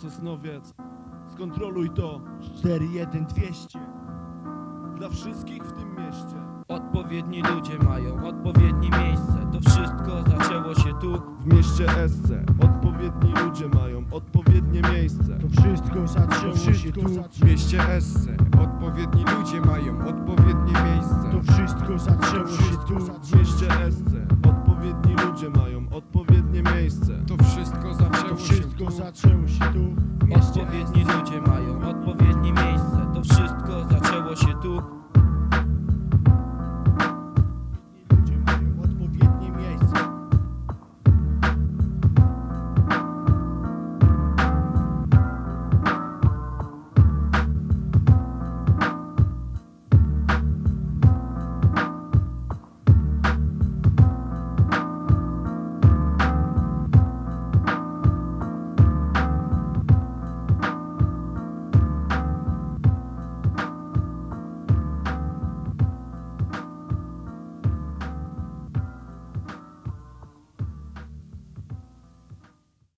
Sosnowiec, skontroluj to. 41200 dla wszystkich w tym mieście. Odpowiedni ludzie mają odpowiednie miejsce. To wszystko zaczęło się tu. W mieście SC odpowiedni ludzie mają odpowiednie miejsce. To wszystko zaczęło się tu. W mieście Esse wszystko zaczęło się tu. Odpowiedni ludzie mają odpowiednie miejsce. To wszystko zaczęło się tu